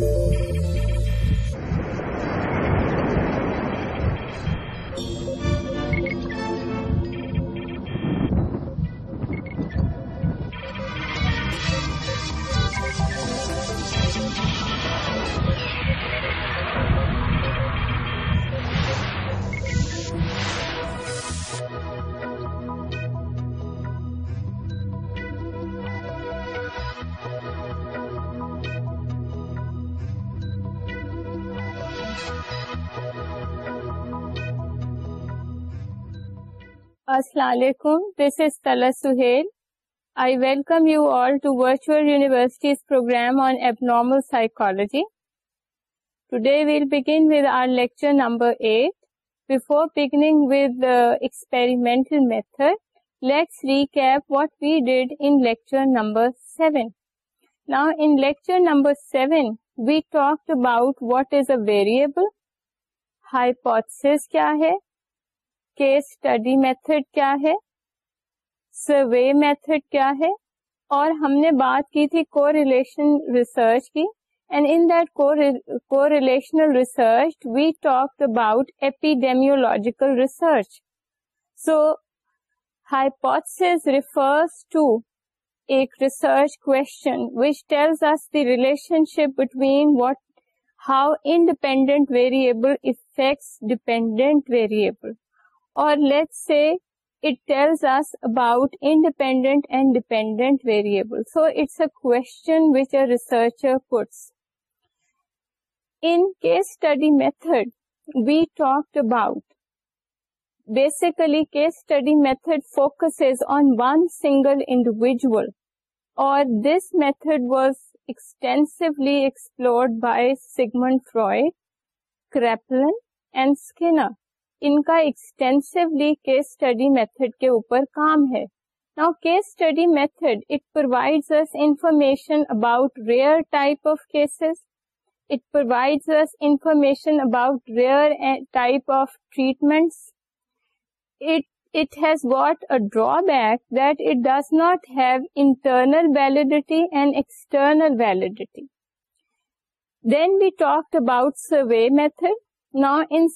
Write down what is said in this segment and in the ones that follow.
Thank you. السلام علیکم this is تلا Sohail I welcome you all to with our lecture number seven we talk about what is a variable hypothesis کیا ہے case study method کیا ہے survey method کیا ہے اور ہم نے بات کی تھی کو ریلیشن ریسرچ کی and in that correlational research we talk about epidemiological research so hypothesis refers to ایک research question which tells us the relationship between what how independent variable affects dependent variable study method focus on one single individual اور this method was extensively explored by Sigmund Freud Kraepelin and Skinner ان کا extensively case study method کے اوپر کام ہے نا case study method it provides us information about rare type of cases it provides us information about rare type of treatments it it has got a drawback that it does not have internal validity and external validity. Then we talked about survey method. نا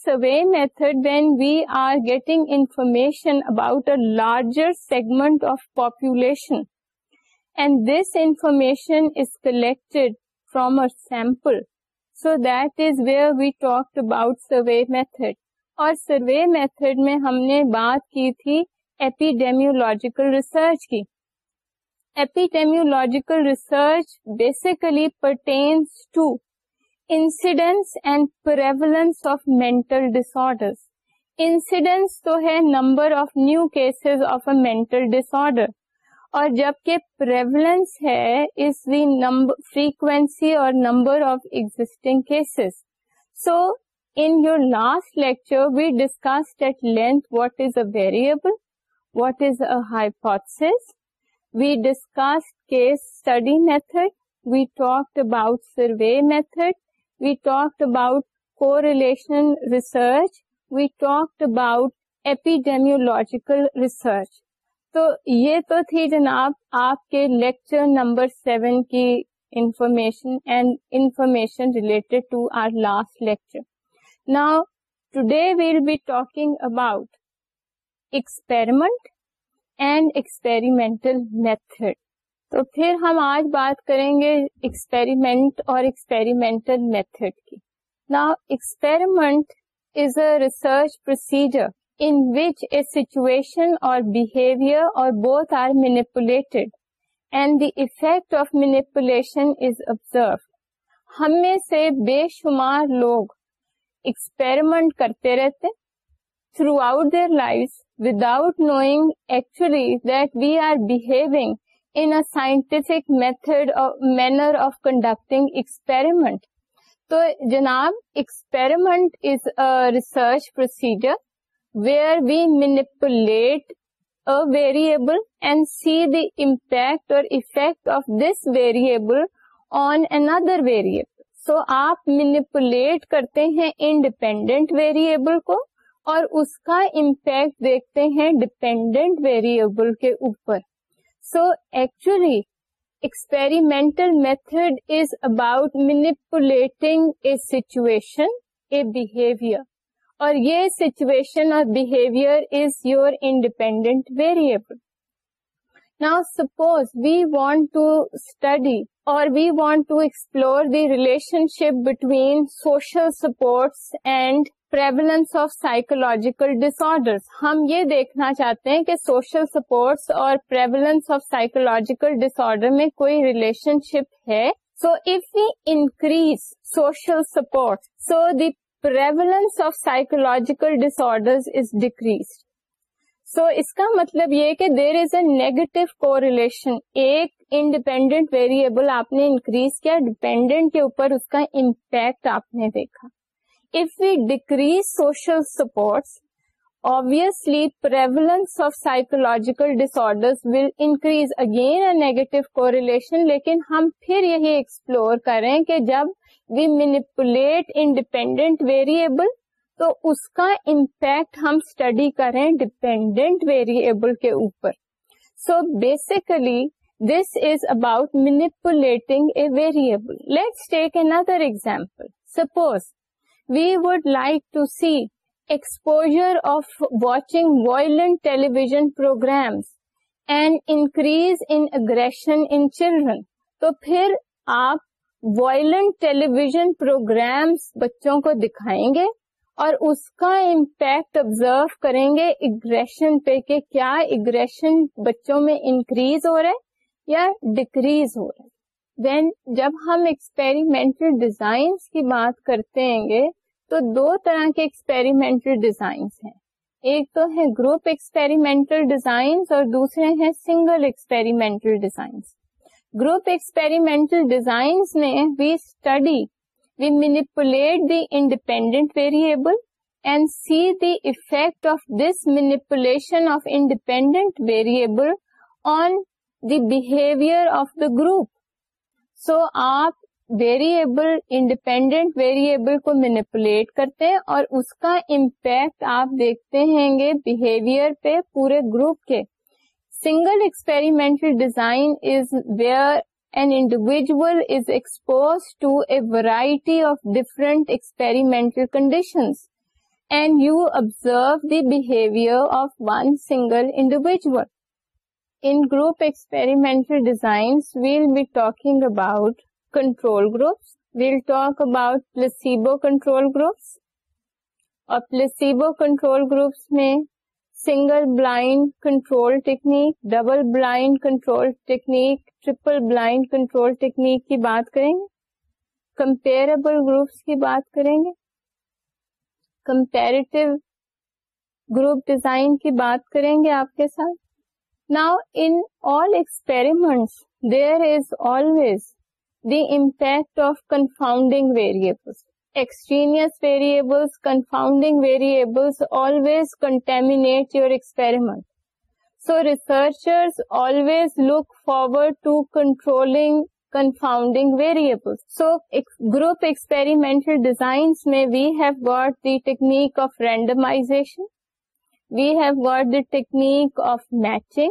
survey method Wade we are getting information about larger segment of population and this information from air sample so that is where we talk about survey method اور survey method میں ہم نے بات کی تھی epidemiological research کی epidemiological research basically پر incidence and prevalence of dis disorder incidence تو ہے number of new cases of mental dis disorder اور جبکہ پریولنس ہے فریکوینسی اور number of existing cases so in your last lecture we discuss at length what is a variable what is a hypothesis we discuss case study method we talk about survey method we talk about correlation research we talk about epidemiological research تو یہ تو تھی جناب آپ کے lecture number seven کیمشن related to our last lecture now today we'll be talking about experiment and experimental method تو پھر ہم آج بات کریں گے ایکسپیریمنٹ اور ایکسپیریمنٹل میتھڈ کی نا experiment is a research procedure in which a situation or behaviour or both are manipulated and the effect of manipulation is observe ہم میں سے بے شمار لوگ ایکسپیریمنٹ کرتے رہتے throughout their life without knowing actually that we are behaving scientific method or manner of conducting experiment تو جناب experiment is research procedure where be مینپولیٹریبل and see the impact or effect of this variable on other variable so آپ manipulate کرتے ہیں independent variable کو اور اس کا impact دیکھتے ہیں ڈیپینڈنٹ ویریئبل کے اوپر So actually, experimental method is about manipulating a situation, a behavior. और ये situation or behavior is your independent variable. Now suppose we want to study or we want to explore the relationship between social supports and prevalence of psychological disorder ہم یہ دیکھنا چاہتے ہیں کہ social supports اور prevalence of psychological disorder میں کوئی relationship ہے so if you increase social support so the prevalence of psychological disorder is decrease so اس کا مطلب یہ کہ there is a negative correlation ایک انڈیپینڈنٹ ویریبل آپ نے انکریز کیا ڈیپینڈنٹ کے اوپر اس کا امپیکٹ آپ نے دیکھا if we decrease social supports, obviously prevalence of psychological disorders will increase again a negative correlation لیکن ہم پھر یہی ایکسپلور کریں کہ جب وی منیپولیٹ ان ڈیپینڈینٹ تو اس کا امپیکٹ ہم اسٹڈی کریں ڈپینڈینٹ ویریبل کے اوپر so basically this is about manipulating a variable take another example suppose we would like to see exposure of watching violent television programmes and increase aggression in children تو پھر آپ violent television programmes بچوں کو دکھائیں گے اور اس کا امپیکٹ آبزرو کریں گے اگریشن پہ کیا اگریشن بچوں میں انکریز ہو رہا ہے یا ڈیکریز ہو رہا ہے دین جب ہم ایکسپیریمنٹل ڈیزائنس کی بات کرتے ہیں گے تو دو طرح کے ایکسپیریمنٹل ڈیزائنس ہیں ایک تو ہے گروپ ایکسپیریمنٹل ڈیزائنس اور دوسرے ہیں single experimental designs group experimental designs میں we study we manipulate the independent variable and see the effect of this manipulation of independent variable on the behaviour of the group so آپ variable independent variable کو manipulate کرتے ہیں اور اس کا impact آپ دیکھتے ہیں گے بہیویئر پہ پورے گروپ کے single experimental design is where an individual is expose to a variety of different experimental conditions and you observe the behaviour of one single individual group experimental designs we'll be talking about control groups will talk about control groups اور پیبو control groups میں single blind control technique double blind control technique triple blind control technique کی بات کریں گے comparable groups کی بات کریں گے کمپیرٹیو گروپ ڈیزائن کی بات کریں گے آپ کے ساتھ Now, in all experiments, there is always the impact of confounding variables. Extraneous variables, confounding variables always contaminate your experiment. So, researchers always look forward to controlling confounding variables. So, group experimental designs, we have got the technique of randomization. We have got the technique of matching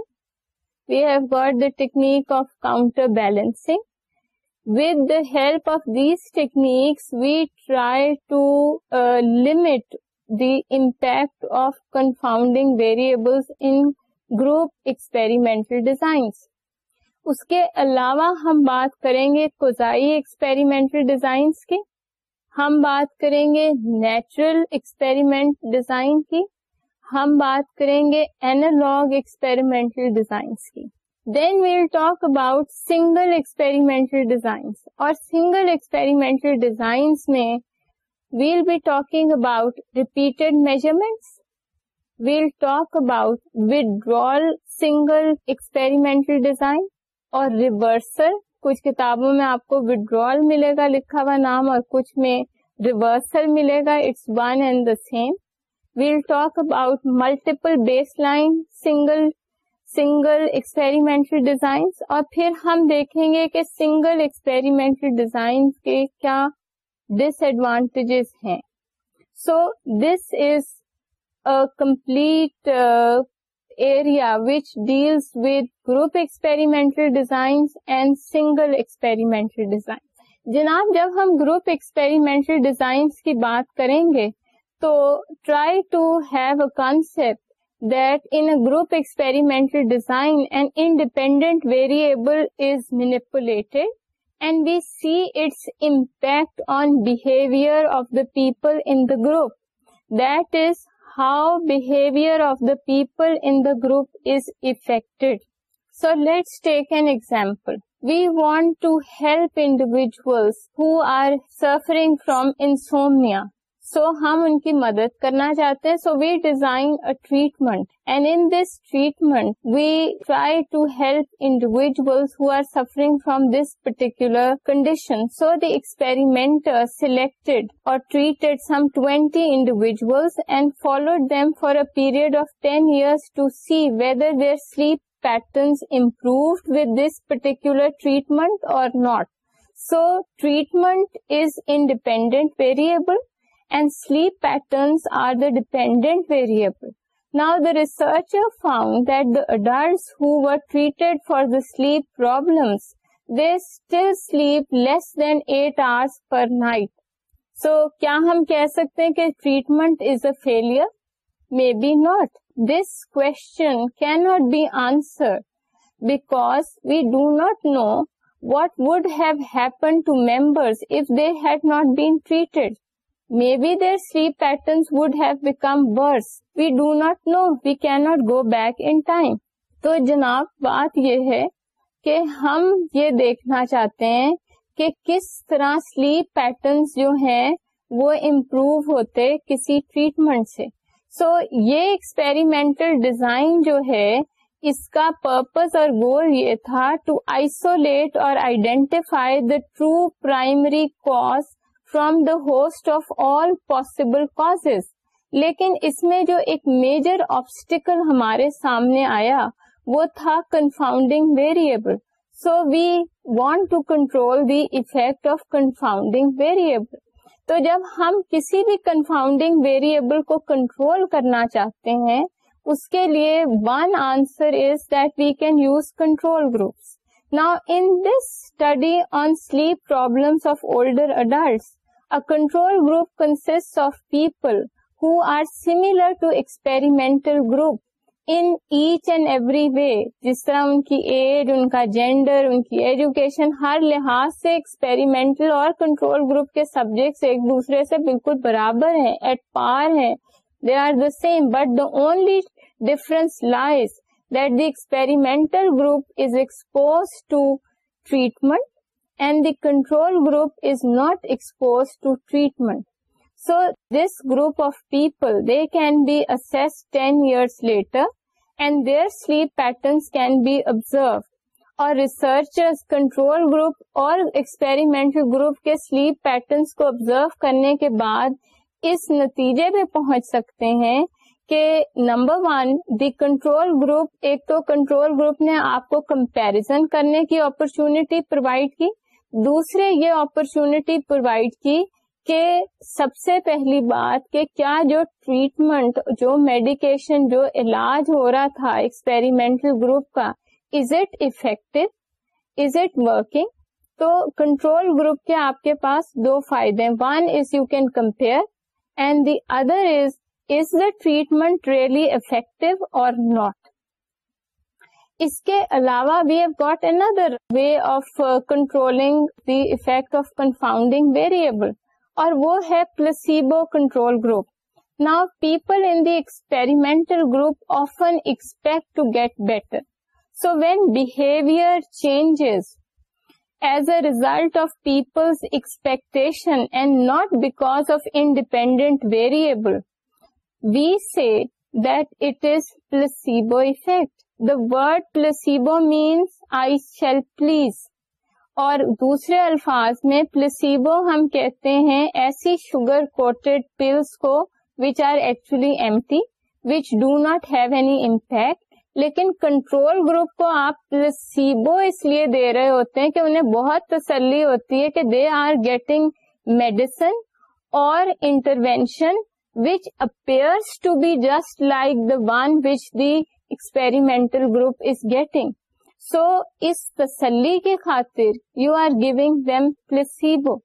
we have got the technique of counter balancing with the help of these techniques we try to impact of confounding variable group experimental designs اس کے علاوہ ہم بات کریں گے quasi experimental designs کی ہم بات کریں گے نیچرل ایکسپریمنٹ ڈیزائن کی ہم بات کریں گے اینالگ ایکسپیریمنٹل ڈیزائنس کی then we'll talk about single experimental designs اور سنگل ایکسپیریمنٹل ڈیزائنس میں we'll be talking about repeated measurements we'll talk about with single experimental design اور ریورسل کچھ کتابوں میں آپ کو وڈر ملے گا لکھا ہوا نام اور کچھ میں ریورسل ملے گا it's one and the same we'll talk about multiple baseline single single experimental designs اور پھر ہم دیکھیں گے کہ سنگل ایکسپیریمنٹل ڈیزائن کے کیا ڈس ایڈوانٹیجز ہیں so this is complete area which deals with group experimental design and single experimental design جناب جب ہم گروپ ایکسپیریمنٹل ڈیزائنس کی بات کریں گے So try to have a concept that in a group experimental design, an independent variable is manipulated and we see its impact on behavior of the people in the group. That is how behavior of the people in the group is affected. So let's take an example. We want to help individuals who are suffering from insomnia. سو ہم ان کی مدد کرنا چاہتے ہیں so we design a treatment and in this treatment we try to help individuals who are suffering from this particular condition so the experiment selected اور treated some twenty individuals and followed them for a period of ten years to see whether their sleep patterns improved with this particular treatment اور not so treatment is independent variable and sleep patterns are the dependent variable now the research found that the adults who wait for the sleep problem they still sleep less than eight hours per night so کیا ہم کہہ سکتے ہیں کہ treatment is a failure may be not this question can not be answer back we do not know what would have happen to member if they had not bed may be their sleep patterns would have become worse we do not know we can not go back in time تو جناب بات یہ ہے کہ ہم یہ دیکھنا چاہتے ہیں کہ کس طرح سلیپ پیٹرنس جو ہیں وہ امپروو ہوتے کسی ٹریٹمنٹ سے سو یہ ایکسپیریمنٹل ڈیزائن جو ہے اس کا پرپز اور گول یہ تھا ٹو آئسولیٹ اور identify the true primary cause from the host of all possible cause لیکن اس میں جو ایک میجر آبسٹیکل ہمارے سامنے آیا وہ تھا confounding variable so we want to control the effect of confounding variable تو جب ہم کسی بھی کنفاؤنڈنگ ویریبل کو کنٹرول کرنا چاہتے ہیں اس کے لیے one answer is that we can use control groups نا in this study on sleep problem of older adults a control group consists of people who are similar to experimental group in each and every way جس طرح ان کی age ان کا gender ان کی education ہر لحاظ سے ایکسپیریمنٹل اور کنٹرول گروپ کے سبجیکٹ ایک دوسرے سے بالکل برابر ہے ایٹ پار ہے they are the same but دالی difference lies group is expose to treatment and the control group is not expose to treatment so this group of people they can be S ten years later and their sleep patterns can be observe اور researcher control group اور experimental group کے sleep patterns کو observe کرنے کے بعد اس نتیجے پہ پہنچ سکتے ہیں کہ number one the control group ایک تو کنٹرول گروپ نے آپ کو کمپیرزن کرنے کی اپرچونٹی پرووائڈ کی دوسرے یہ اپرچونٹی پرووائڈ کی کہ سب سے پہلی بات کہ کیا جو ٹریٹمنٹ جو میڈیکیشن جو علاج ہو رہا تھا ایکسپیریمنٹل گروپ کا is it effective is it working تو کنٹرول گروپ کے آپ کے پاس دو فائدے one is you can compare and the other is treatment really effective or not اس کے علاوہ we have got way of off the effect confounding variable اور وہ ہے پلسیبو کنٹرول گروپ نا people in the experimental group often expect to get better so when behaviour changes as a result of people's expectation and not because of independent variable say that that it is placebo effect the word placebo means I please اور دوسرے الفاظ میں placebo ہم کہتے ہیں ایسی sugar coated pills کو which are actually empty which do not have any impact لیکن کنٹرول گروپ کو آپ پلسیبو اس لیے دے رہے ہوتے ہیں کہ انہیں بہت تسلی ہوتی ہے کہ دے آر گیٹنگ میڈیسن اور intervention which appears to be just like the one which the experimental group is getting so اس تسلی کی خاطر you are giving them placebo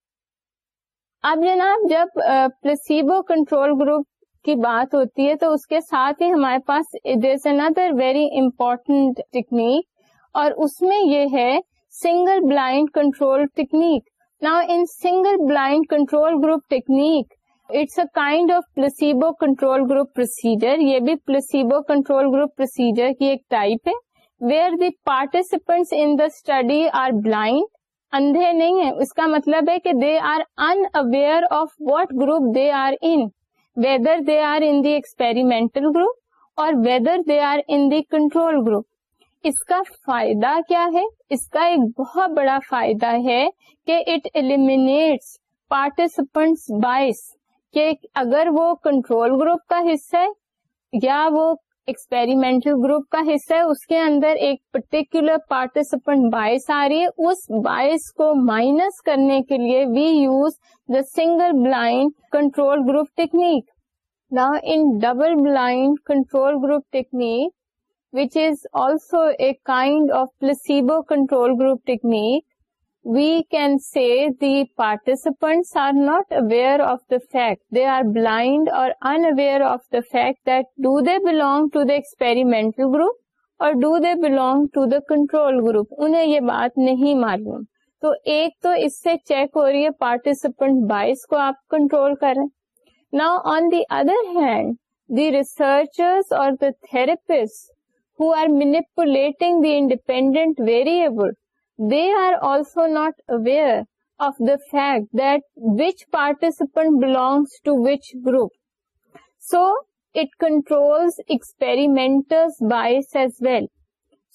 اب جناب جب پلسیبو کنٹرول گروپ کی بات ہوتی ہے تو اس کے ساتھ ہی ہمارے پاس اندر ویری امپورٹنٹ ٹیکنیک اور اس میں یہ ہے سنگل بلائنڈ کنٹرول ٹیکنیک نا in single blind control group technique it's a kind of placebo control group procedure یہ بھی پلسیبو کنٹرول گروپ پروسیجر کی ایک ٹائپ ہے where the participants in the study are blind اندھے نہیں ہے اس کا مطلب ہے کہ they are unaware of what group they are in whether they are in the experimental experimental group اور whether they are in the control group اس کا فائدہ کیا ہے اس کا ایک بہت بڑا فائدہ ہے کہ اٹ ایلیمس پارٹیسپینٹس بائس کہ اگر وہ کنٹرول گروپ کا حصہ ہے یا وہ ایکسپیریمنٹل گروپ کا حصہ ہے اس کے اندر ایک پرٹیکولر پارٹیسپنٹ باعث آ رہی ہے اس باعث کو مائنس کرنے کے لیے we use the single blind control group technique نا in double blind control group technique which is also a kind of placebo control group technique we can see the participant are not aware of the fact they are blind اور unaware of the fact do they belong to the experimental group اور do they belong to the other group انہیں یہ بات نہیں مالی تو ایک تو اس سے چیک ہو رہی ہے پارٹیسپنٹ باٮٔ کو آپ کنٹرول کردر ہینڈ دی ریسرچر اور the therapist ہونیپولیٹنگ the independent variable fact participant belong to which group so it control well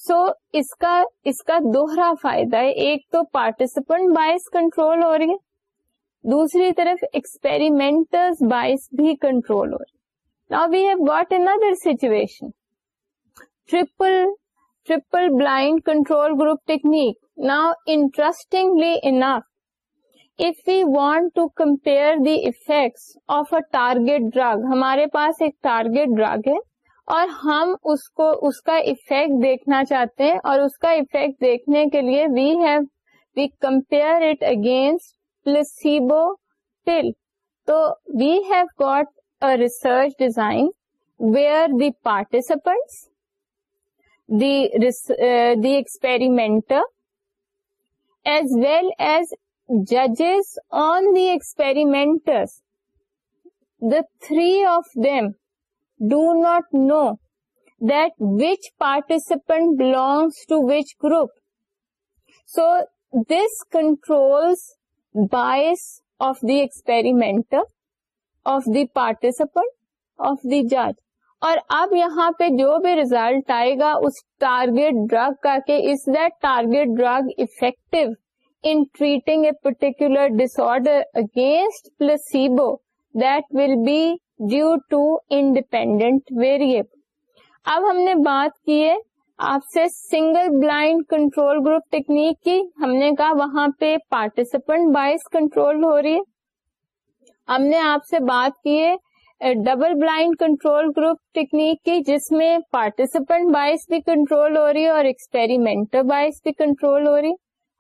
so اس کا دوہرا فائدہ ایک تو پارٹیسپنٹ باعز کنٹرول ہو رہی ہے دوسری طرف ایکسپیریمینٹس باس بھی کنٹرول ہو رہی ہے triple blind control group technique now interesting if we want to compare a target drug ہمارے پاس ایک ٹارگیٹ ڈرگ ہے اور ہم اس اس کو کا افیکٹ دیکھنا چاہتے ہیں اور اس کا افیکٹ دیکھنے کے لیے we have we compare it against placebo pill تو we have a research design where the participants Uh, the experimenter as well as judges on the experimenters, the three of them do not know that which participant belongs to which group. So this controls bias of the experimenter, of the participant, of the judge. اور اب یہاں پہ جو بھی result آئے گا اس target drug کا کہ that target drug effective in treating a particular disease against placebo that will be due to independent variable اب ہم نے بات کی ہے آپ سے single blind control group technique کی ہم نے کہا وہاں پہ پارٹیسپینٹ بائز کنٹرول ہو رہی ہے ہم نے آپ سے بات کی ہے double blind control group technique کی جس میں پارٹیسپینٹ بائس بھی کنٹرول ہو رہی ہے اور بائس بھی کنٹرول ہو رہی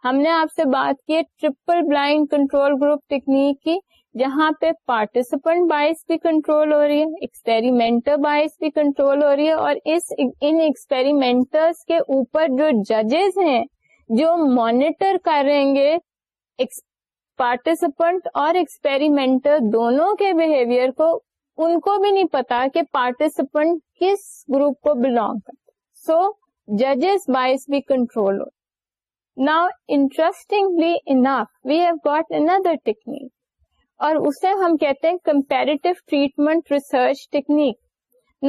ہم نے آپ سے بات کی triple blind control group technique کی جہاں پہ پارٹیسپینٹ بائس بھی کنٹرول ہو رہی ہے ایکسپیریمنٹل بائس بھی کنٹرول ہو رہی ہے اور اس ان ایکسپیریمنٹرس کے اوپر جو ججز ہیں جو مانیٹر کریں گے پارٹیسپنٹ اور ایکسپیریمنٹل دونوں کے بہیویئر کو ان کو بھی نہیں پتا کہ پارٹیسپنٹ کس گروپ کو بلونگ سو ججز بائیس بھی کنٹرول ہو now enough we have got another technique اور اسے ہم کہتے ہیں comparative treatment research technique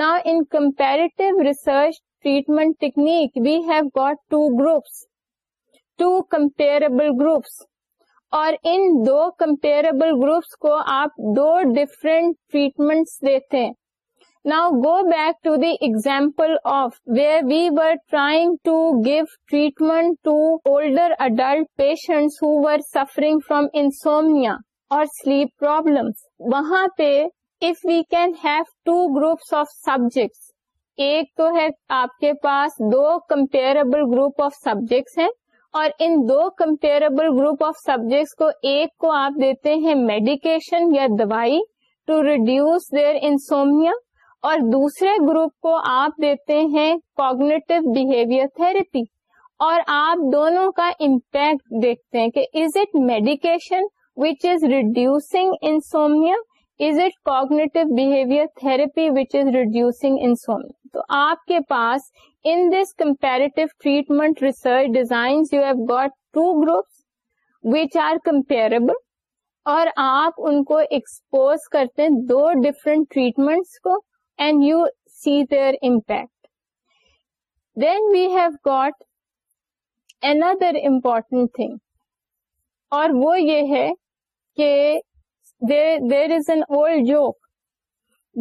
now in comparative research treatment technique we have got two groups two comparable groups اور ان دو کمپیریبل گروپس کو آپ دو ڈفرینٹ ٹریٹمنٹ دیتے now go back to the example of where we were trying to give treatment to older adult patient who were suffering from insomnia اور sleep problem وہاں پہ if we can have two groups of subjects ایک تو ہے آپ کے پاس دو کمپیریبل گروپ آف سبجیکٹس ہیں اور ان دو کمپیربل گروپ آف سبجیکٹس کو ایک کو آپ دیتے ہیں میڈیکیشن یا دوائی ٹو ریڈیوس دیئر انسومیا اور دوسرے گروپ کو آپ دیتے ہیں کوگنیٹو بہیویئر تھراپی اور آپ دونوں کا امپیکٹ دیکھتے ہیں کہ is it medication which is reducing insomnia is it cognitive behaviour therapy was reduce آپ کے پاس کمپیرٹیبل اور آپ ان کو ایکسپوز کرتے دو ڈفرنٹ ٹریٹمنٹ کو and you see their impact then we have got another important thing اور وہ یہ ہے کہ there is an old joke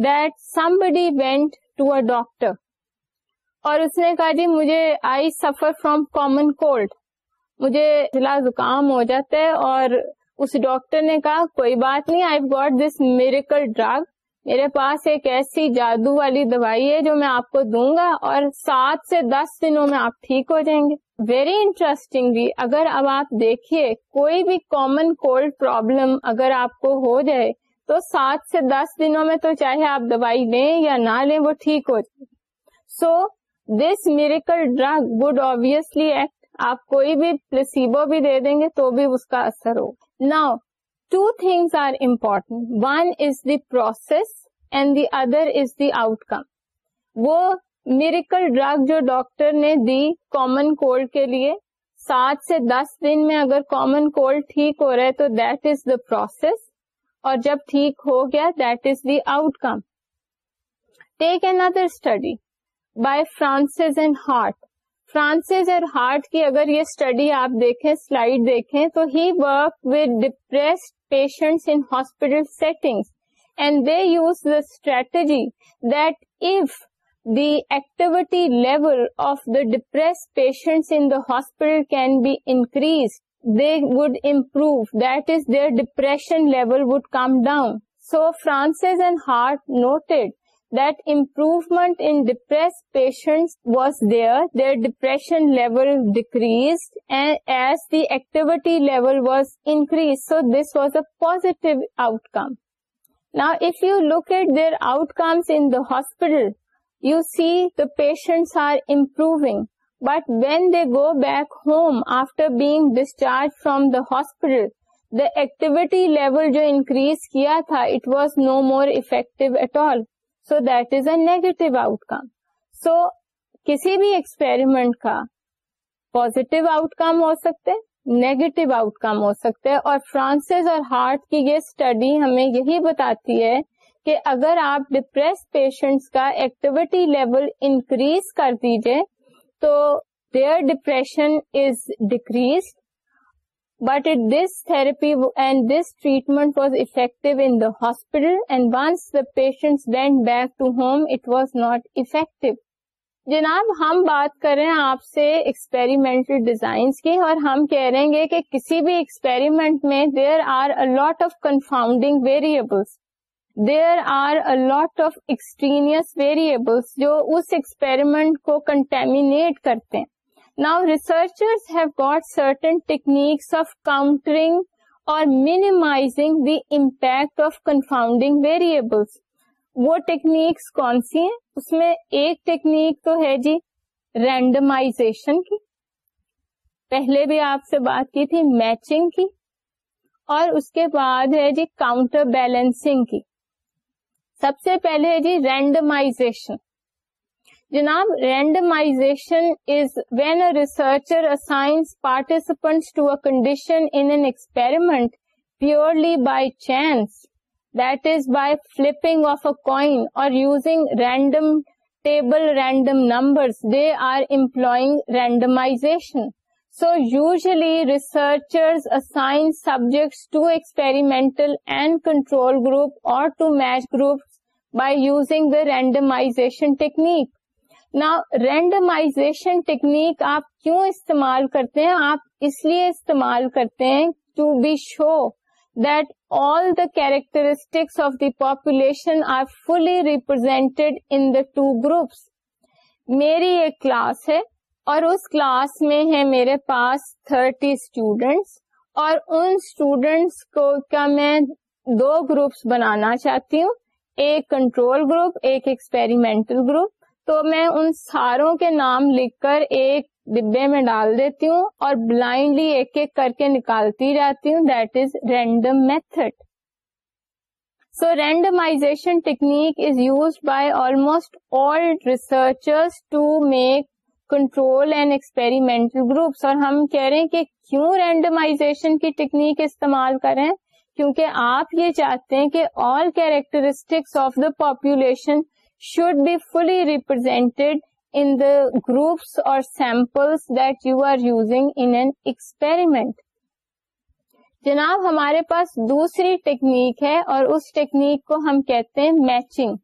that somebody went to a doctor اور اس نے کہا جی مجھے I suffer from common cold مجھے ضلع زکام ہو جاتا ہے اور اس ڈاکٹر نے کہا کوئی بات نہیں I got this miracle drug میرے پاس ایک ایسی جادو والی دوائی ہے جو میں آپ کو دوں گا اور سات سے دس دنوں میں آپ ٹھیک ہو جائیں گے ویری انٹرسٹنگ اگر اب آپ دیکھیے کوئی بھی کامن کولڈ پرابلم اگر آپ کو ہو جائے تو سات سے دس دنوں میں تو چاہے آپ دوائی لیں یا نہ لیں وہ ٹھیک ہو جائے so this miracle drug would obviously act آپ کوئی بھی پلسیبو بھی دے دیں گے تو بھی اس کا اثر ہوگا now two thing are important one is the process and the other is the outcome وہ میریکل ڈرگ جو ڈاکٹر نے دی کامن کولڈ کے لیے سات سے دس دن میں اگر کامن کولڈ ٹھیک ہو رہا ہے تو دیٹ از دا پروسیس اور جب ٹھیک ہو گیا that is the outcome take another study by Francis and Hart Francis اور ہارٹ کی اگر یہ اسٹڈی آپ دیکھیں سلائڈ دیکھیں تو he work with depressed patient in hospital setting and they use the strategy that if the activity level of the depressed patient in the hospital can be increase they would improve that is their depression level would come down so Francis and Hart noted patients was their their depression level decrease and as the activity level was increase so this was a positive outcome now if you look at there outcome in the hospital you see the patients are improving but when they go back home after being discharge from the hospital the activity level جو increase کیا تھا it was no more effective at all so that is a negative outcome so کسی بھی experiment کا positive outcome ہو سکتے negative outcome ہو سکتے اور فرانسس اور ہارٹ کی یہ اسٹڈی ہمیں یہی بتاتی ہے کہ اگر آپ ڈپریس پیشنٹس کا ایکٹیویٹی لیول انکریز کر دیجیے تو their depression is decrease but it this therapy and this treatment was effect in the hospital and once the patient went back to home it was not effect جناب ہم بات کر رہے ہیں آپ سے ایکسپیریمنٹل ڈیزائنس کی اور ہم کہہ رہے گی کہ کسی بھی ایکسپیریمنٹ میں there are a lot of confounding variables there are a lot of extraneous variables جو اس ایکسپیریمنٹ کو کنٹامنیٹ کرتے ہیں نا researchers certain techniques of countering اور minimising the impact of confounding variables وہ ٹیکنیکس کون سی ہیں اس میں ایک ٹیکنیک تو ہے جی رینڈمائزیشن کی پہلے بھی آپ سے بات کی تھی میچنگ کی اور اس کے بعد ہے جی کاؤنٹر بیلنسنگ کی سب سے پہلے ہے جی randomisation Janab, randomization is when a researcher assigns participants to a condition in an experiment purely by chance, that is by flipping of a coin or using random table, random numbers. They are employing randomization. So usually researchers assign subjects to experimental and control group or to match groups by using the randomization technique. نا randomisation technique آپ کیوں استعمال کرتے ہیں آپ اس لیے استعمال کرتے ہیں to be show that all the characteristics of the population are fully represented in the two groups میری ایک کلاس ہے اور اس کلاس میں ہے میرے پاس تھرٹی اسٹوڈینٹس اور ان اسٹوڈینٹس کو کا میں دو گروپس بنانا چاہتی ہوں ایک کنٹرول گروپ ایک ایکسپیریمنٹل گروپ تو میں ان ساروں کے نام لکھ کر ایک ڈبے میں ڈال دیتی ہوں اور بلائنڈلی ایک ایک کر کے نکالتی رہتی ہوں that is random method so randomization technique is use by almost all researchers to make control and experimental groups اور ہم کہہ رہے ہیں کہ کیوں رینڈمائزیشن کی ٹیکنیک استعمال کریں کیونکہ آپ یہ چاہتے ہیں کہ all characteristics of the population should be fully represented in the groups or samples that you are using in an experiment. جناب ہمارے پاس دوسری ٹیکنیک ہے اور اس ٹیکنیک کو ہم کہتے ہیں میچنگ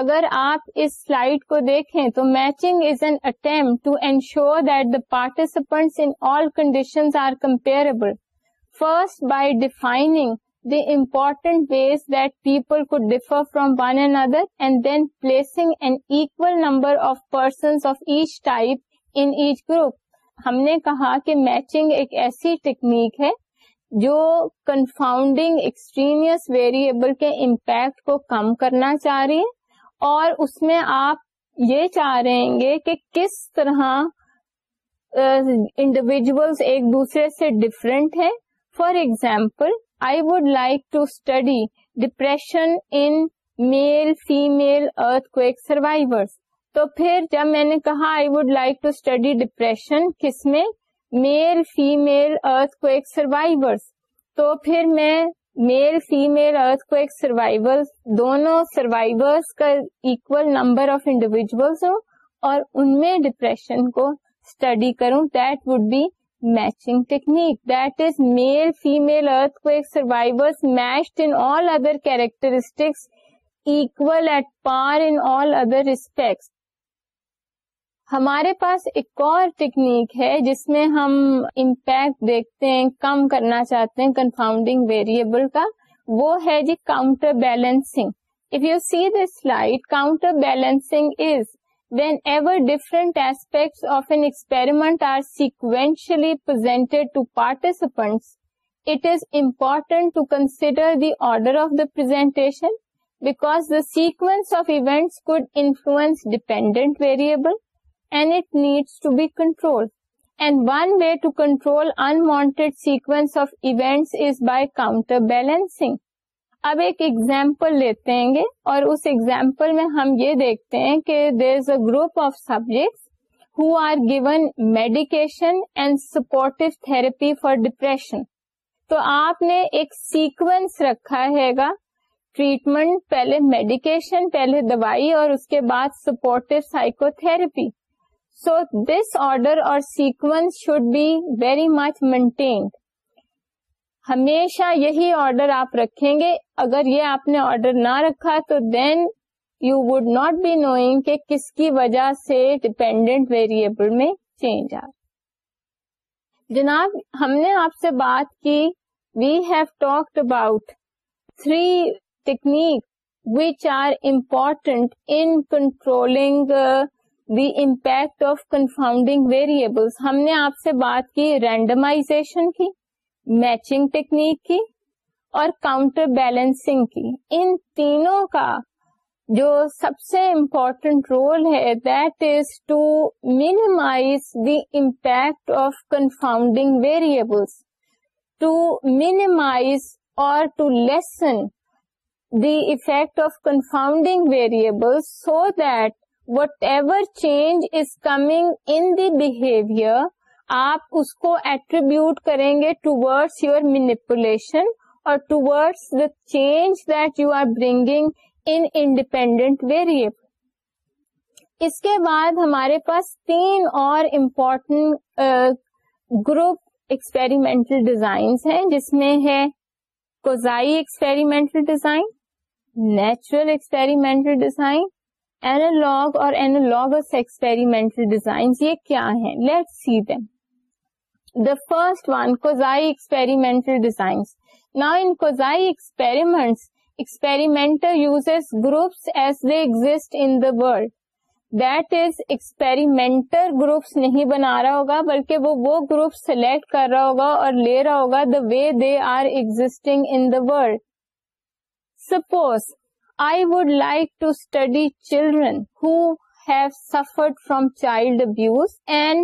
اگر آپ اس سلائڈ کو دیکھیں تو matching is an attempt to ensure that the participant in addition are comparable first by defining the important ways that people کو differ from one and other and then placing an number number of of of each type in each group ہم نے کہا کہ matching ایک ایسی technique ہے جو confounding extraneous variable کے امپیکٹ کو کم کرنا چاہ رہی ہے اور اس میں آپ یہ چاہ رہے ہیں کہ کس طرح انڈیویجلس ایک دوسرے سے ڈفرینٹ ہے for example I would like to study depression male female quake survivors تو پھر جب میں نے کہا I would like to study depression کس میں میل فیمل ارتھ کو سروائز تو پھر میں میل فیمل ارتھ کو سروائز دونوں سروائرس کا اکول نمبر آف انڈیویجلس ہو اور ان میں ڈپریشن کو اسٹڈی کروں that would be matching technique that is male female earth کو ایک in all other characteristics at par in all other respects ہمارے پاس ایک اور ٹیکنیک ہے جس میں ہم امپیکٹ دیکھتے ہیں کم کرنا چاہتے ہیں کنفاؤنڈنگ ویریبل کا وہ ہے جی counterbalancing if you see this light counterbalancing is whenever different aspects of an experiment are sequentially presented to participants, it is important to consider the order of the presentation because the sequence of events could influence dependent variable and it needs to be controlled. And one way to control unwanted sequence of events is by counterbalancing. اب ایک example لیتے ہیں گے اور اس example میں ہم یہ دیکھتے ہیں کہ there is a group of subject who are given medication and support therapy for depression تو آپ نے ایک سیکوینس رکھا ہے گا ٹریٹمنٹ پہلے میڈیکیشن پہلے دوائی اور اس کے بعد support psychotherapy so this order اور sequence should be very much maintained ہمیشہ یہی آرڈر آپ رکھیں گے اگر یہ آپ نے آرڈر نہ رکھا تو then you would not be knowing کہ کس کی وجہ سے ڈپینڈنٹ ویریبل میں چینج آ جناب ہم نے آپ سے بات کی we have talked about three technique which are important in controlling the impact of confounding variable ہم نے آپ سے بات کی رینڈمائزیشن کی میچنگ ٹیکنیک کی اور کاؤنٹر بیلنسنگ کی ان تینوں کا جو سب سے امپورٹنٹ رول ہے that is to minimize the impact of confounding variables to minimize اور to lessen the effect of confounding variable so that whatever change is coming in the behaviour آپ اس کو ایٹریبیوٹ کریں گے toward your manipulation اور towards the change that you are bringing independent variable اس کے بعد ہمارے پاس تین اور امپورٹنٹ گروپ ایکسپیریمنٹل ڈیزائنس ہیں جس میں ہے quasi experimental design natural experimental design analog اور اینالگس ایکسپیریمنٹل ڈیزائن یہ کیا ہیں let see them first one quasi experimental designs نازائیمنٹس گروپس ایگزٹ ایکسپیریمنٹل گروپس نہیں بنا رہا ہوگا بلکہ وہ گروپس سلیکٹ کر رہا ہوگا اور لے رہا ہوگا the way they are existing in that suppose I would like to study children who have suffer from child abuse and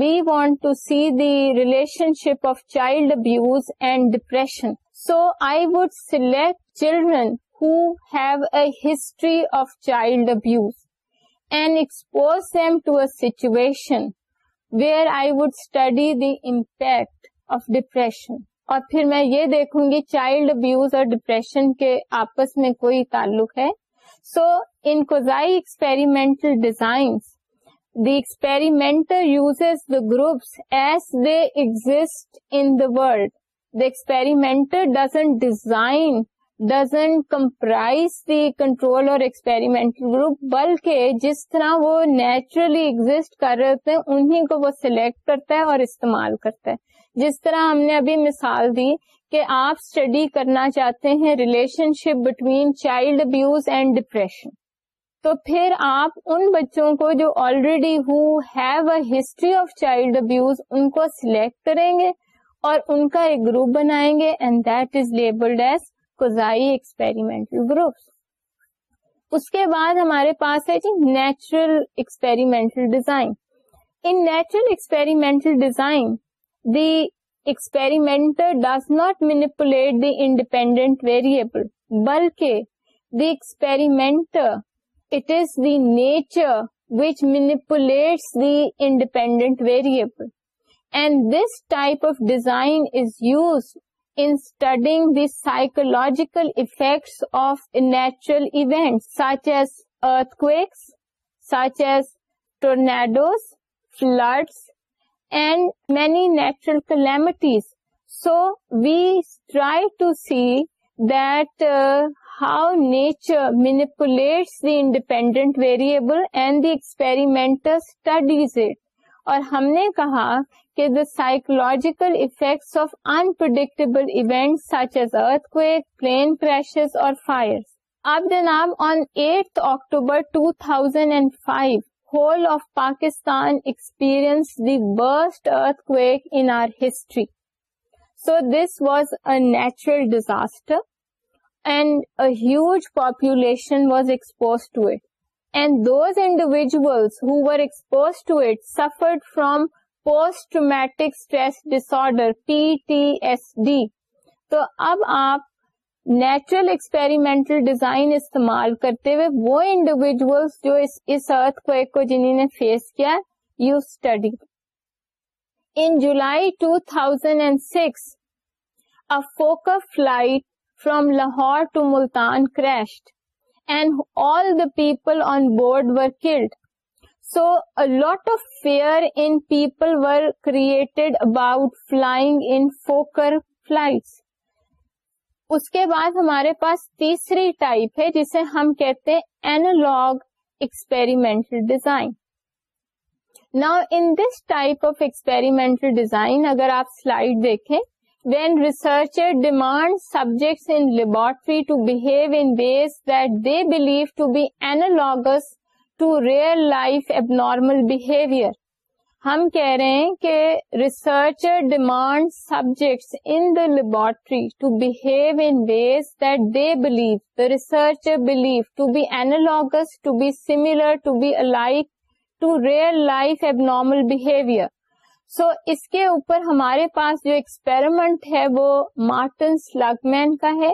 we want to see the relationship of child abuse and depression so I would select children history of child abuse and expose them to a situation where I would study the impact of depression اور پھر میں یہ دیکھوں گی child abuse اور depression کے آپس میں کوئی تعلق ہے so in quasi experimental designs the experimenter uses the groups as they exist in the world. The experimenter doesn't design doesn't comprise the control اور experimental گروپ بلکہ جس طرح وہ نیچرلی exist کر رہے ہیں انہیں کو وہ سلیکٹ کرتا ہے اور استعمال کرتا ہے جس طرح ہم نے ابھی مثال دی کہ آپ اسٹڈی کرنا چاہتے ہیں relationship between child abuse and depression تو پھر آپ ان بچوں کو جو already who have a history of child abuse ان کو سلیکٹ کریں گے اور ان کا ایک گروپ بنائیں گے and that is labelled as quasi experimental groups اس کے بعد ہمارے پاس ہے جی natural experimental design in natural experimental design the experimenter does not manipulate the independent variable بلکہ the experimenter it is the nature which manipulates the independent variable. And this type of design is used in studying the psychological effects of natural events such as earthquakes, such as tornadoes, floods, and many natural calamities. So we try to see how nature manipulate the independent variable and the experiments it اور ہم نے کہا کی the cycle of unpredictable event such as earthquake fire of the نام on eight October two thousand and five whole of Pakistan experience the worst earthquake our history so this was a natural disaster and huge population was expose to it and those individual who expose to it suffer from post traumatic stress disorder P T S D تو اب آپ natural experimental design استعمال کرتے ہوئے وہ individual جو اس ارتھ کو ایک کو جنہیں فیس کیا you study in July 2006, a Fokker flight from Lahore to Multan crashed and all the people on board were killed. So a lot of fear in people were created about flying in Fokker flights. اس کے بعد ہمارے پاس تیسری type ہے جسے ہم کہتے ہیں analog experimental design now this type of experiment design اگر آپ سلائڈ دیکھیں then researcher demand subjects in laboratory to behave in ways that they believe to be akin to real life اب نارمل بہیویئر ہم کہہ رہے ہیں کہ researcher demand subjects in the laboratory to behave in ways that they believe the researcher believe to be akin to be similar to be like to real life اب normal behaviour so اس کے اوپر ہمارے پاس جو experiment ہے وہ Martin Seligman کا ہے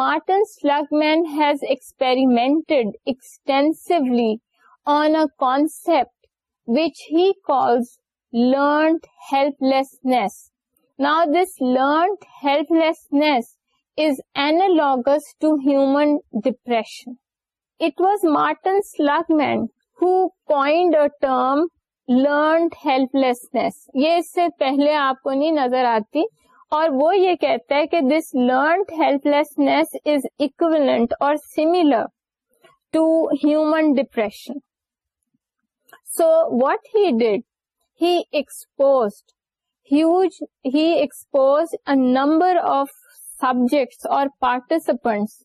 Martin Seligman has experimented extensively on a concept which he calls learned helplessness now this learned helplessness is اینال Martin Seligman to point a term learned helplessness یہ اس سے پہلے آپ کو نہیں نظر آتی اور وہ یہ کہتا ہے کہ this learned helplessness is اکولیٹ اور similar to human depression so what he did he expose huge he expose a number of subjects اور participants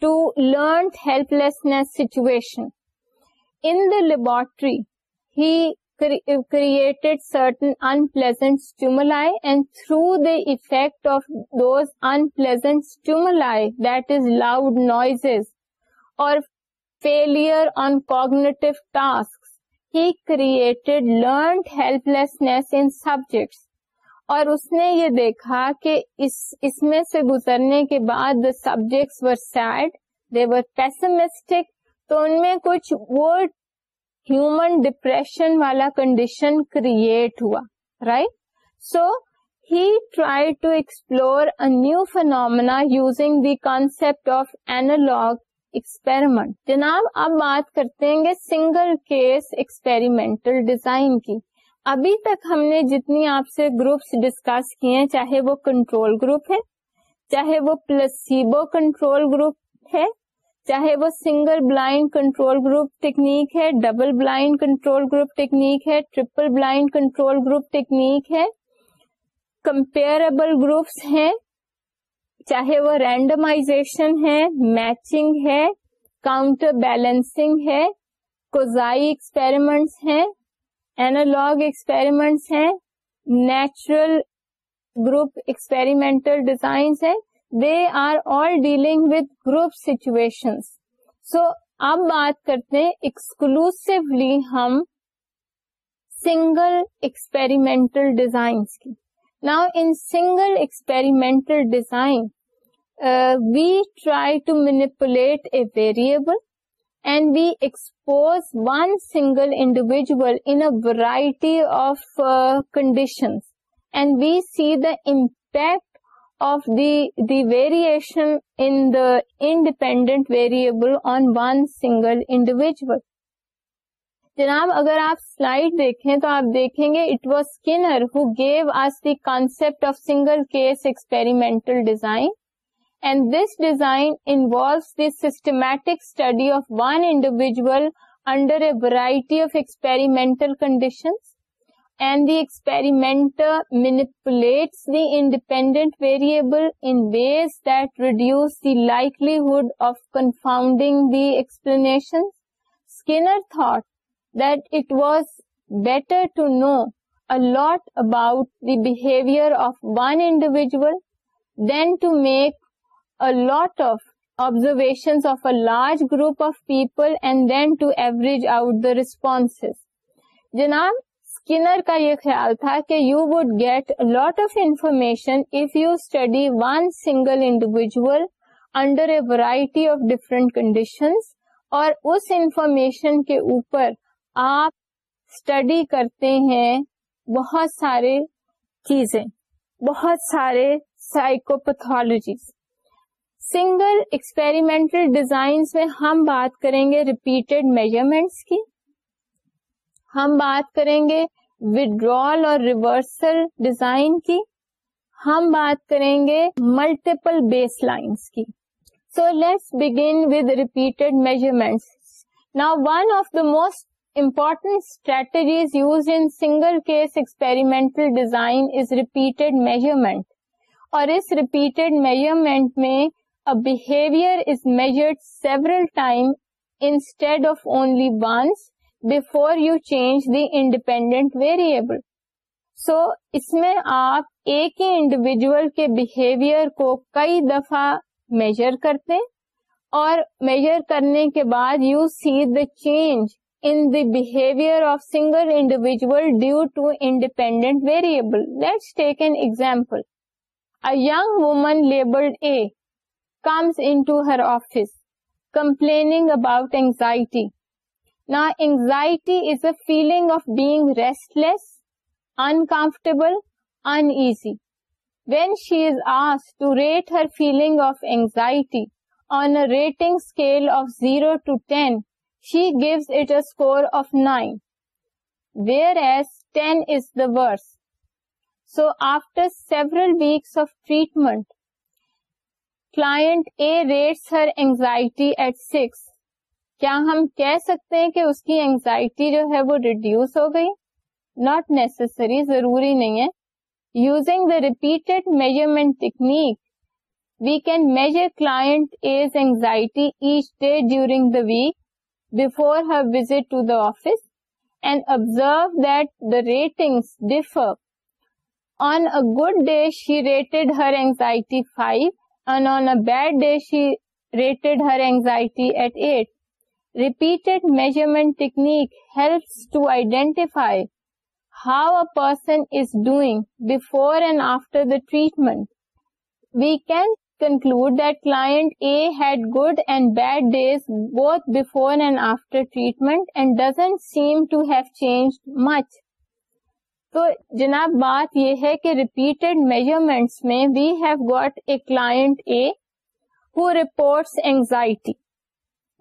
to learned helplessness situation in the laboratory, he cre- created certain unpleasant stimuli and through the effect of those unpleasant stimuli, that is loud noises or failure on cognitive tasks, he created learned helplessness in subjects. اور اس نے یہ دیکھا کہ اس, اس میں سے گزرنے کے بعد the subjects were said they were pessimistic تو ان میں کچھ وہ ہیومن ڈپریشن والا کنڈیشن کریٹ ہوا right so he try to explore a new فننا using the concept of analog experiment جناب اب بات کرتے ہیں گے سنگل کیس ایکسپیریمنٹل ڈیزائن کی ابھی تک ہم نے جتنی آپ سے گروپس ڈسکس کیے ہیں چاہے وہ کنٹرول گروپ ہے چاہے وہ پلسیبو کنٹرول گروپ ہے چاہے وہ single blind control group technique ہے double blind control group technique ہے triple blind control group technique ہے کمپیئربل گروپس ہیں چاہے وہ رینڈمائزیشن ہے میچنگ ہے کاؤنٹر بیلنسنگ ہے کوزائی ایکسپیریمنٹس ہیں اینالاگ ایکسپیریمنٹس ہیں نیچرل گروپ ایکسپیریمنٹل ڈیزائنس ہیں they are all dealing with group situation so اب بات کرتے ہیں ایکسکلوسلی ہم سنگل ایکسپیریمنٹل ڈیزائنس کی now in single experimental design we try to manipulate a variable and we expose one single individual in variety of condition and we see the impact of variation in the independent variable on one single individual جناب اگر آپ slide دیکھیں تو آپ دیکھیں گے it was Skinner who gave us the concept of single case experimental design and this design involves the systematic study of one individual under a variety of experimental conditions and the experimenter manipulates the independent variable in ways that reduce the likelihood of confounding the explanations. Skinner thought that it was better to know a lot about the behavior of one individual than to make a lot of observations of a large group of people and then to average out the responses. Janab, Skinner کا یہ خیال تھا کہ you would get lot of information if you study one single individual under a variety of different condition اور اس information کے اوپر آپ اسٹڈی کرتے ہیں بہت سارے چیزیں بہت سارے سائکوپتھالوجیز سنگل ایکسپیریمنٹل ڈیزائنس میں ہم بات کریں گے ریپیٹڈ میجرمنٹس کی ہم بات کریں گے وڈر اور ریورسل ڈیزائن کی ہم بات کریں گے ملٹیپل بیس لائنس کی so let's begin with repeated measurements نا one of the most important strategies use in single case experimental design is repeated measurement اور اس ریپیٹڈ میجرمنٹ میں behaviour is measured several time instead of only once before you change the independent variable so اس میں آپ ایک ہی individual کے behaviour کو کئی دفعہ میجر کرتے اور میجر کرنے کے بعد you see the change in behaviour of single individual due to independent variable let's take an example a young woman labelled A comes in to her office complaining about anxiety Now, anxiety is a feeling of being restless, uncomfortable, uneasy. When she is asked to rate her feeling of anxiety on a rating scale of 0 to 10, she gives it a score of 9, whereas 10 is the worst. So, after several weeks of treatment, client A rates her anxiety at 6 کیا ہم کہہ سکتے ہیں کہ اس کی anxiety جو ہے وہ ریڈیوس ہو گئی ناٹ نیسری ضروری نہیں ہے using the repeated measurement technique we can measure as anxiety each day during the week before her visit to the office and observe that the rating differ on a good day she rated her anxiety five and on a bad day she rated her anxiety at eight rated measurement technique helps to identify how a person is doing before and after treatment we can conclude that client A had good and bad days got before and after treatment and doesn't seem to have change much تو جناب بات یہ ہے کہ repeated measurement میں we have got a client A who report anxiety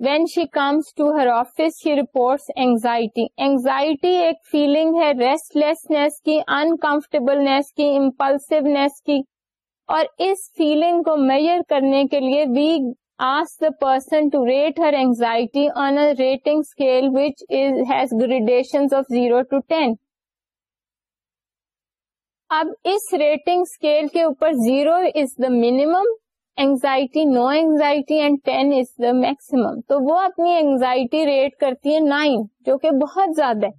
when she comes to her office he report anxiety anxiety ایک feeling ہے restless کی انکمفرٹیبل اور میئر کرنے کے لیے we ask the person to rate her anxiety آنٹنگ scale which gradation of zero to ten اب اس rating scale کے اوپر zero is the minimum anxiety no anxiety and ten is the maximum تو وہ اپنی اینگزائٹی ریٹ کرتی ہے nine جو کہ بہت زیادہ ہے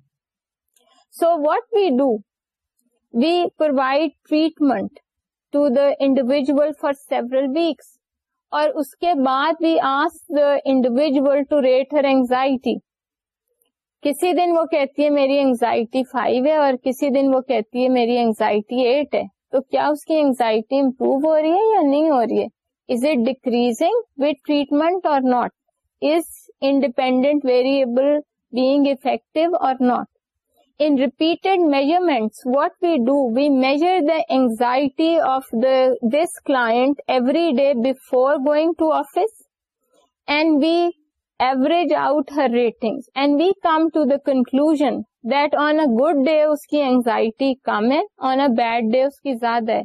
so what we do we provide treatment to the داڈیویژل فار سیورل ویکس اور اس کے بعد we ask the individual to rate her anxiety کسی دن وہ کہتی ہے میری اینگزائٹی فائیو ہے اور کسی دن وہ کہتی ہے میری اینگزائٹی ایٹ ہے تو کیا اس کی اینگزائٹی امپروو ہو رہی ہے یا نہیں ہو رہی ہے is it decreasing with treatment or not is independent variable big effect or not in repeat measurement what we do we measure the anxiety of the this class every day before going to office and we average out her rating and we come to the conclusion that on a good day اس کی اینگزائٹی کم ہے آن a bad day اس کی زیادہ ہے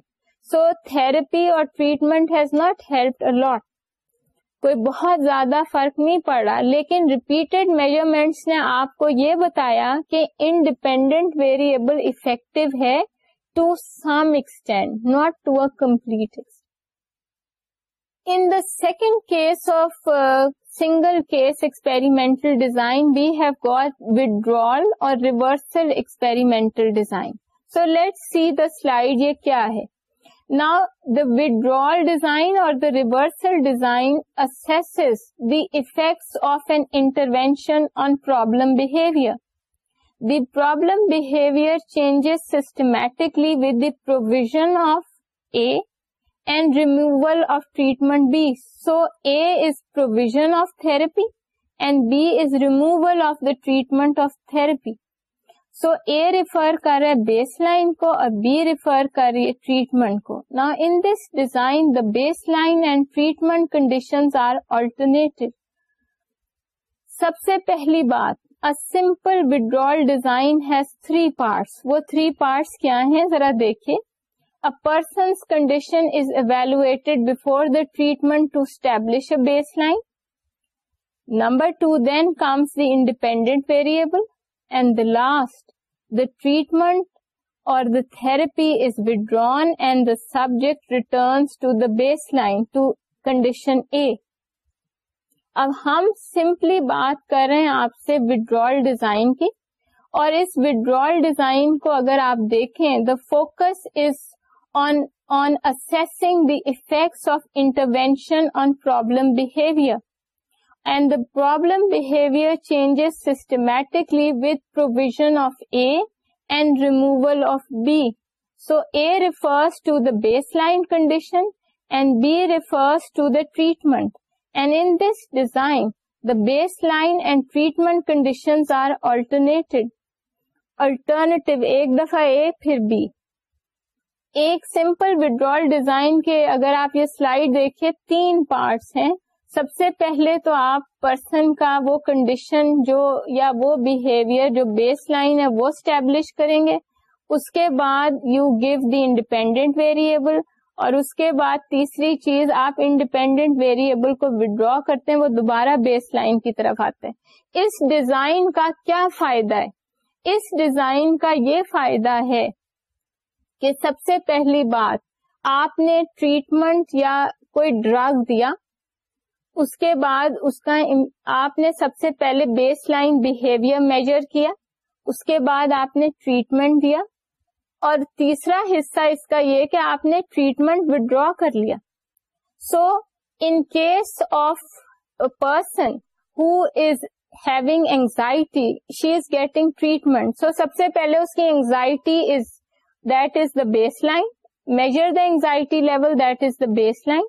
so therapy اور treatment has not help a lot کوئی بہت زیادہ فرق نہیں پڑا لیکن ریپیٹڈ میجرمینٹس نے آپ کو یہ بتایا کہ انڈیپینڈنٹ ویریبل افیکٹو ہے to some extent not to a complete in the second case of single case experimental design we have got اور reversal experimental design so let see the slide یہ کیا ہے Now, the withdrawal design or the reversal design assesses the effects of an intervention on problem behavior. The problem behavior changes systematically with the provision of A and removal of treatment B. So, A is provision of therapy and B is removal of the treatment of therapy. So A refer کر رہا ہے baseline کو اور B refer کر رہی ہے treatment کو نا in this design the baseline and treatment condition are alternate سب سے پہلی بات simple withdrawal design has three parts وہ تھری پارٹس کیا ہیں ذرا دیکھیے a person's condition is evaluated before the treatment to establish a baseline number two then comes the independent variable and the last the treatment or the therapy is withdrawn and the subject returns to the baseline condition A اب ہم simply بات کر رہے ہیں آپ سے withdrawal design کی اور اس وڈر ڈیزائن کو اگر آپ دیکھیں the focus is on using the effect of intervention on problem behaviour and the problem behaviour changes systematically provision of A and removal of B so A refers to the baseline condition and B refers to the treatment and in this design the baseline and treatment condition are alternate alternate ایک دفعہ A پھر B ایک simple withdrawal design کے اگر آپ یہ slide دیکھیے تین پارٹس ہیں سب سے پہلے تو آپ پرسن کا وہ کنڈیشن جو یا وہ بیہیویئر جو بیس لائن ہے وہ اسٹیبلش کریں گے اس کے بعد you give the independent variable اور اس کے بعد تیسری چیز آپ انڈیپینڈنٹ ویریبل کو ودرا کرتے ہیں وہ دوبارہ بیس لائن کی طرف آتے ہیں اس ڈیزائن کا کیا فائدہ ہے اس ڈیزائن کا یہ فائدہ ہے کہ سب سے پہلی بات آپ نے ٹریٹمنٹ یا کوئی ڈرگ دیا اس کے بعد اس کا آپ نے سب سے پہلے بیس لائن بہیویئر میجر کیا اس کے بعد آپ نے ٹریٹمنٹ دیا اور تیسرا حصہ اس کا یہ کہ آپ نے ٹریٹمنٹ وڈرا کر لیا so in case of person who is having anxiety she is getting treatment so سب سے پہلے اس کی anxiety is that is the baseline measure the anxiety level that is the baseline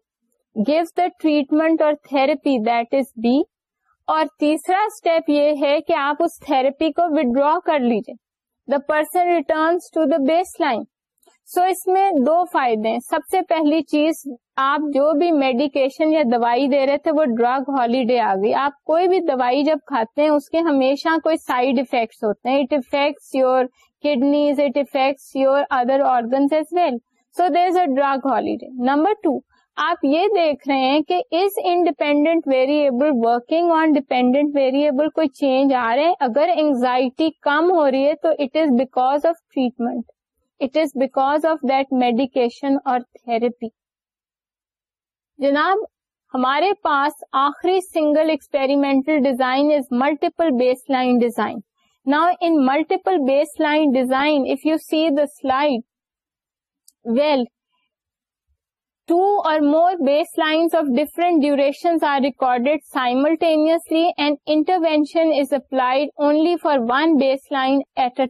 give the treatment اور therapy that is B اور تیسرا step یہ ہے کہ آپ اس تھراپی کو ودرا کر لیجیے the person returns to the baseline so اس میں دو فائدے ہیں سب سے پہلی چیز آپ جو بھی میڈیکیشن یا دوائی دے رہے تھے وہ ڈرگ ہالیڈے آ گئی آپ کوئی بھی دوائی جب کھاتے ہیں اس کے ہمیشہ کوئی سائڈ افیکٹس ہوتے ہیں it affects your kidneys it affects your other organs as well so there is a drug holiday number two آپ یہ دیکھ رہے ہیں کہ اس independent variable working on dependent variable کوئی چینج آ رہے ہیں اگر اینگزائٹی کم ہو رہی ہے تو it is because of treatment it is because of that medication اور تھراپی جناب ہمارے پاس آخری single experimental design is multiple baseline design now in multiple baseline design if you see the slide well two or more baseline of different ڈیوریشنڈیڈ simultaneously applied only for one baseline at a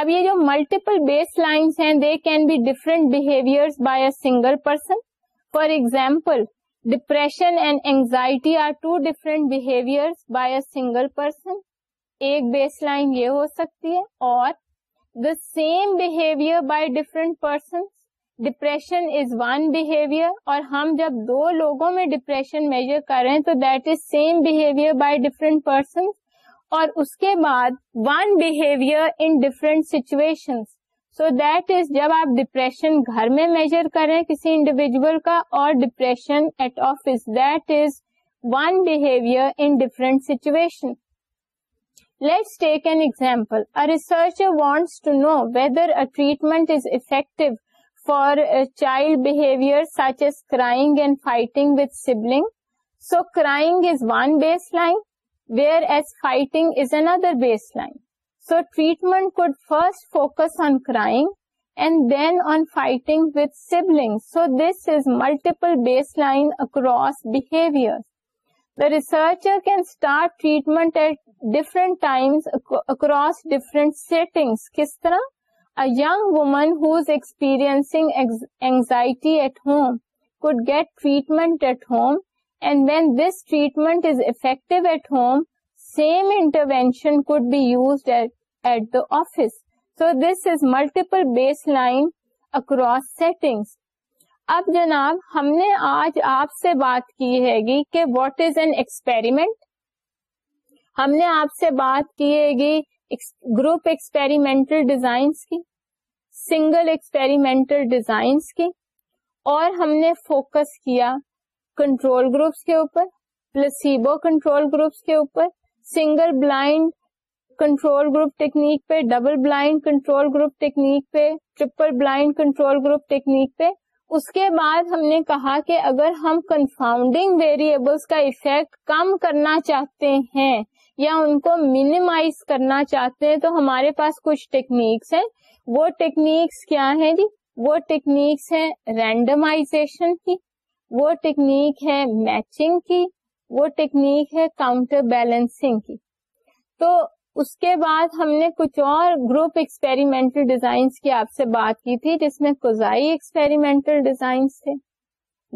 اب یہ جو multiple baselines ہیں they can be different behaviour by a single person for example depression and anxiety are two different behaviour by a single person ایک baseline یہ ہو سکتی ہے اور the same behaviour by different persons depression is one behaviour اور ہم جب دو لوگوں میں ڈپریشن رہے کریں تو that is same behaviour by different person اور اس کے بعد one behaviour in different situation so that is جب آپ ڈپریشن گھر میں میجر کریں کسی انڈیویجل کا اور depression at office that is one behaviour in different situation let's take an example researcher wants to know whether treatment is effective for child behavior such as crying and fighting with sibling. So crying is one baseline, whereas fighting is another baseline. So treatment could first focus on crying and then on fighting with siblings. So this is multiple baseline across behaviors. The researcher can start treatment at different times across different settings. किस तरह? woman woman who's experiencing anxiety at home could get treatment at home and when this treatment is effective at home same intervention could be use at the office so this is multiple baseline across settings. اب جناب ہم نے آج آپ سے بات کی ہے گی کہ واٹ از این ایکسپیریمنٹ ہم نے آپ سے بات کی ہے گی گروپ ایکسپیریمنٹل ڈیزائنس کی سنگل ایکسپیریمنٹل ڈیزائنس کی اور ہم نے فوکس کیا کنٹرول گروپس کے اوپر پلسیبو کنٹرول گروپس کے اوپر single blind control group technique پہ double blind control group technique پہ triple blind control group technique پہ اس کے بعد ہم نے کہا کہ اگر ہم کنفاؤنڈنگ ویریبلس کا افیکٹ کم کرنا چاہتے ہیں یا ان کو منیمائز کرنا چاہتے ہیں تو ہمارے پاس کچھ ٹیکنیکس ہیں وہ ٹیکنیکس کیا ہیں جی وہ ٹیکنیکس ہیں رینڈمائزیشن کی وہ ٹیکنیک ہے میچنگ کی وہ ٹیکنیک ہے کاؤنٹر بیلنسنگ کی تو اس کے بعد ہم نے کچھ اور گروپ ایکسپیریمنٹل ڈیزائنس کی آپ سے بات کی تھی جس میں کوزائی ایکسپیریمنٹل ڈیزائنس تھے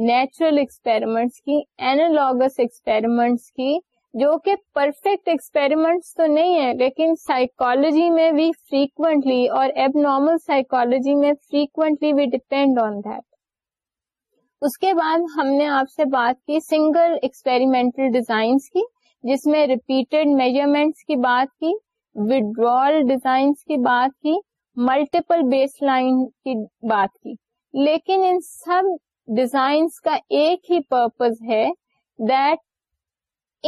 نیچرل ایکسپیریمنٹس کی اینالوگس ایکسپیریمنٹس کی جو کہ پرفیکٹ ایکسپیریمنٹ تو نہیں ہے لیکن سائیکولوجی میں بھی فریکوینٹلی اور ایب نارمل سائیکولوجی میں frequently we depend on that اس کے بعد ہم نے آپ سے بات کی سنگل ایکسپیریمنٹل ڈیزائنس کی جس میں ریپیٹڈ میجرمنٹس کی بات کی وڈرول ڈیزائنس کی بات کی ملٹیپل بیس لائن کی بات کی لیکن ان سب ڈیزائنس کا ایک ہی پرپز ہے that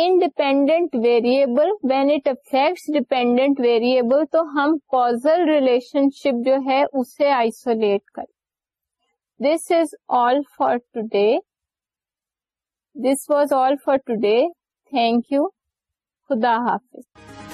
independent variable when it affects dependent variable تو ہم کوزل ریلیشن شپ جو ہے اسے آئسولیٹ کر this is all for today this was all for today thank you خدا حافظ